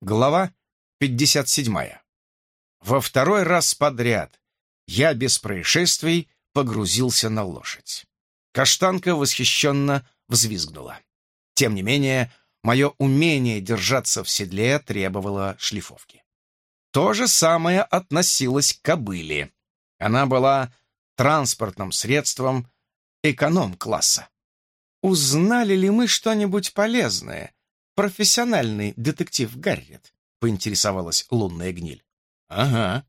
Глава 57. Во второй раз подряд я без происшествий погрузился на лошадь. Каштанка восхищенно взвизгнула. Тем не менее, мое умение держаться в седле требовало шлифовки. То же самое относилось к кобыле. Она была транспортным средством эконом-класса. Узнали ли мы что-нибудь полезное, профессиональный детектив Гарриет?» — поинтересовалась лунная гниль. «Ага.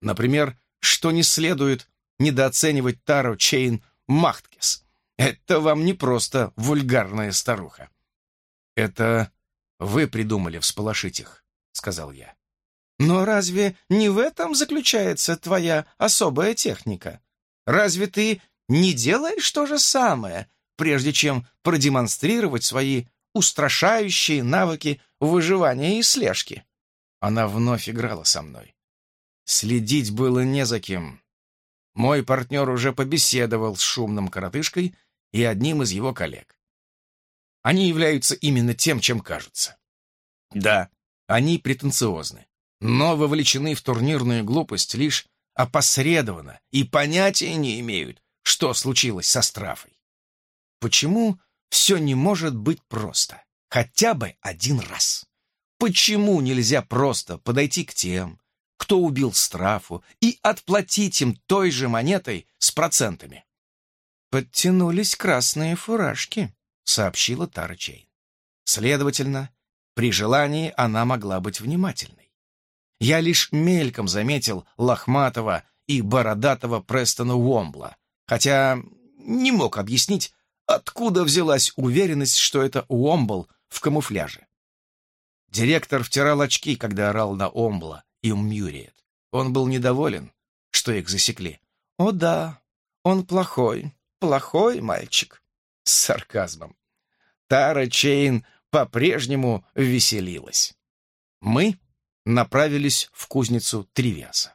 Например, что не следует недооценивать Тару Чейн Махткес. Это вам не просто вульгарная старуха». «Это вы придумали всполошить их», — сказал я. «Но разве не в этом заключается твоя особая техника? Разве ты не делаешь то же самое, прежде чем продемонстрировать свои устрашающие навыки выживания и слежки. Она вновь играла со мной. Следить было не за кем. Мой партнер уже побеседовал с шумным коротышкой и одним из его коллег. Они являются именно тем, чем кажутся. Да, они претенциозны, но вовлечены в турнирную глупость лишь опосредованно и понятия не имеют, что случилось со Страфой. Почему все не может быть просто. Хотя бы один раз. Почему нельзя просто подойти к тем, кто убил Страфу, и отплатить им той же монетой с процентами? «Подтянулись красные фуражки», — сообщила Тара Чейн. Следовательно, при желании она могла быть внимательной. Я лишь мельком заметил лохматого и бородатого Престона Уомбла, хотя не мог объяснить, Откуда взялась уверенность, что это Уомбл в камуфляже? Директор втирал очки, когда орал на Омбла и Мьюриет. Он был недоволен, что их засекли. «О да, он плохой, плохой мальчик», с сарказмом. Тара Чейн по-прежнему веселилась. Мы направились в кузницу Тривиаса.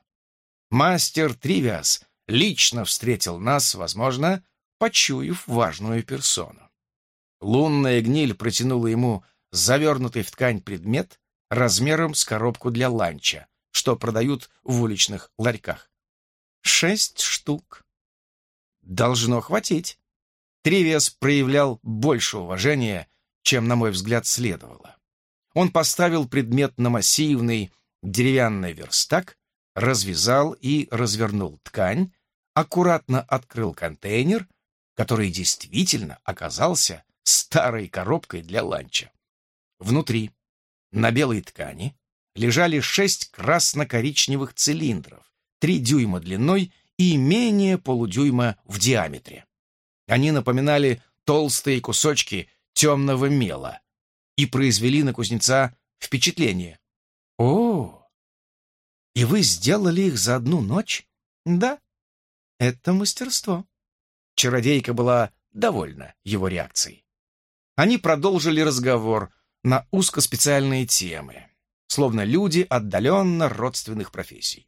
Мастер Тривиас лично встретил нас, возможно, почуяв важную персону. Лунная гниль протянула ему завернутый в ткань предмет размером с коробку для ланча, что продают в уличных ларьках. Шесть штук. Должно хватить. Тривиас проявлял больше уважения, чем, на мой взгляд, следовало. Он поставил предмет на массивный деревянный верстак, развязал и развернул ткань, аккуратно открыл контейнер который действительно оказался старой коробкой для ланча. Внутри, на белой ткани, лежали шесть красно-коричневых цилиндров, три дюйма длиной и менее полудюйма в диаметре. Они напоминали толстые кусочки темного мела и произвели на кузнеца впечатление. «О, и вы сделали их за одну ночь?» «Да, это мастерство». Чародейка была довольна его реакцией. Они продолжили разговор на узкоспециальные темы, словно люди отдаленно родственных профессий.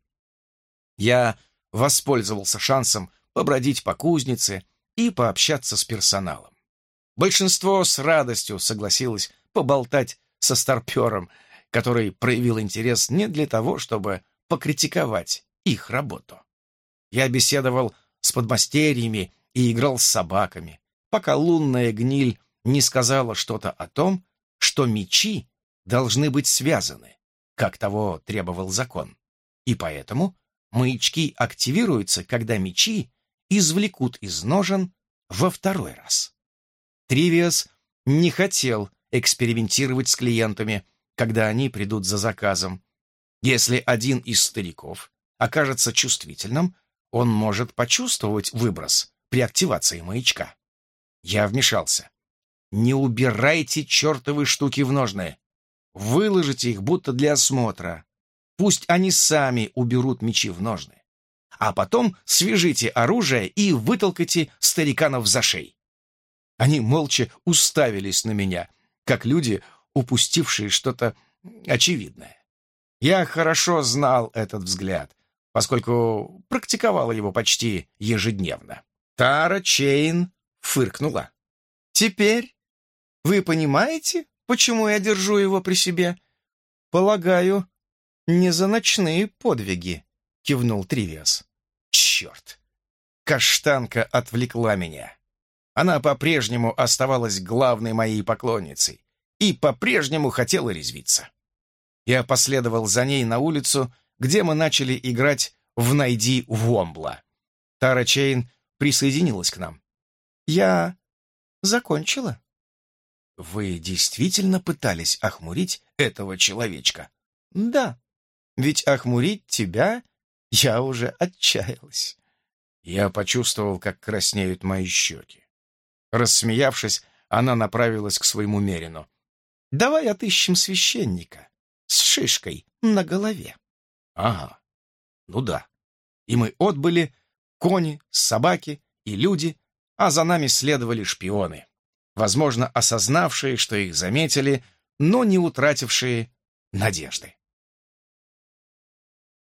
Я воспользовался шансом побродить по кузнице и пообщаться с персоналом. Большинство с радостью согласилось поболтать со старпером, который проявил интерес не для того, чтобы покритиковать их работу. Я беседовал с подмастерьями и играл с собаками, пока лунная гниль не сказала что-то о том, что мечи должны быть связаны, как того требовал закон. И поэтому маячки активируются, когда мечи извлекут из ножен во второй раз. Тривиас не хотел экспериментировать с клиентами, когда они придут за заказом. Если один из стариков окажется чувствительным, он может почувствовать выброс при активации маячка. Я вмешался. «Не убирайте чертовы штуки в ножны. Выложите их будто для осмотра. Пусть они сами уберут мечи в ножны. А потом свяжите оружие и вытолкайте стариканов за шеи». Они молча уставились на меня, как люди, упустившие что-то очевидное. Я хорошо знал этот взгляд, поскольку практиковал его почти ежедневно. Тара Чейн фыркнула. «Теперь вы понимаете, почему я держу его при себе? «Полагаю, не за ночные подвиги», — кивнул Тривиас. «Черт! Каштанка отвлекла меня. Она по-прежнему оставалась главной моей поклонницей и по-прежнему хотела резвиться. Я последовал за ней на улицу, где мы начали играть в «Найди Вомбла». Тара Чейн присоединилась к нам. «Я закончила». «Вы действительно пытались охмурить этого человечка?» «Да, ведь охмурить тебя я уже отчаялась». Я почувствовал, как краснеют мои щеки. Рассмеявшись, она направилась к своему Мерину. «Давай отыщем священника с шишкой на голове». «Ага, ну да». И мы отбыли, кони, собаки и люди, а за нами следовали шпионы, возможно, осознавшие, что их заметили, но не утратившие надежды.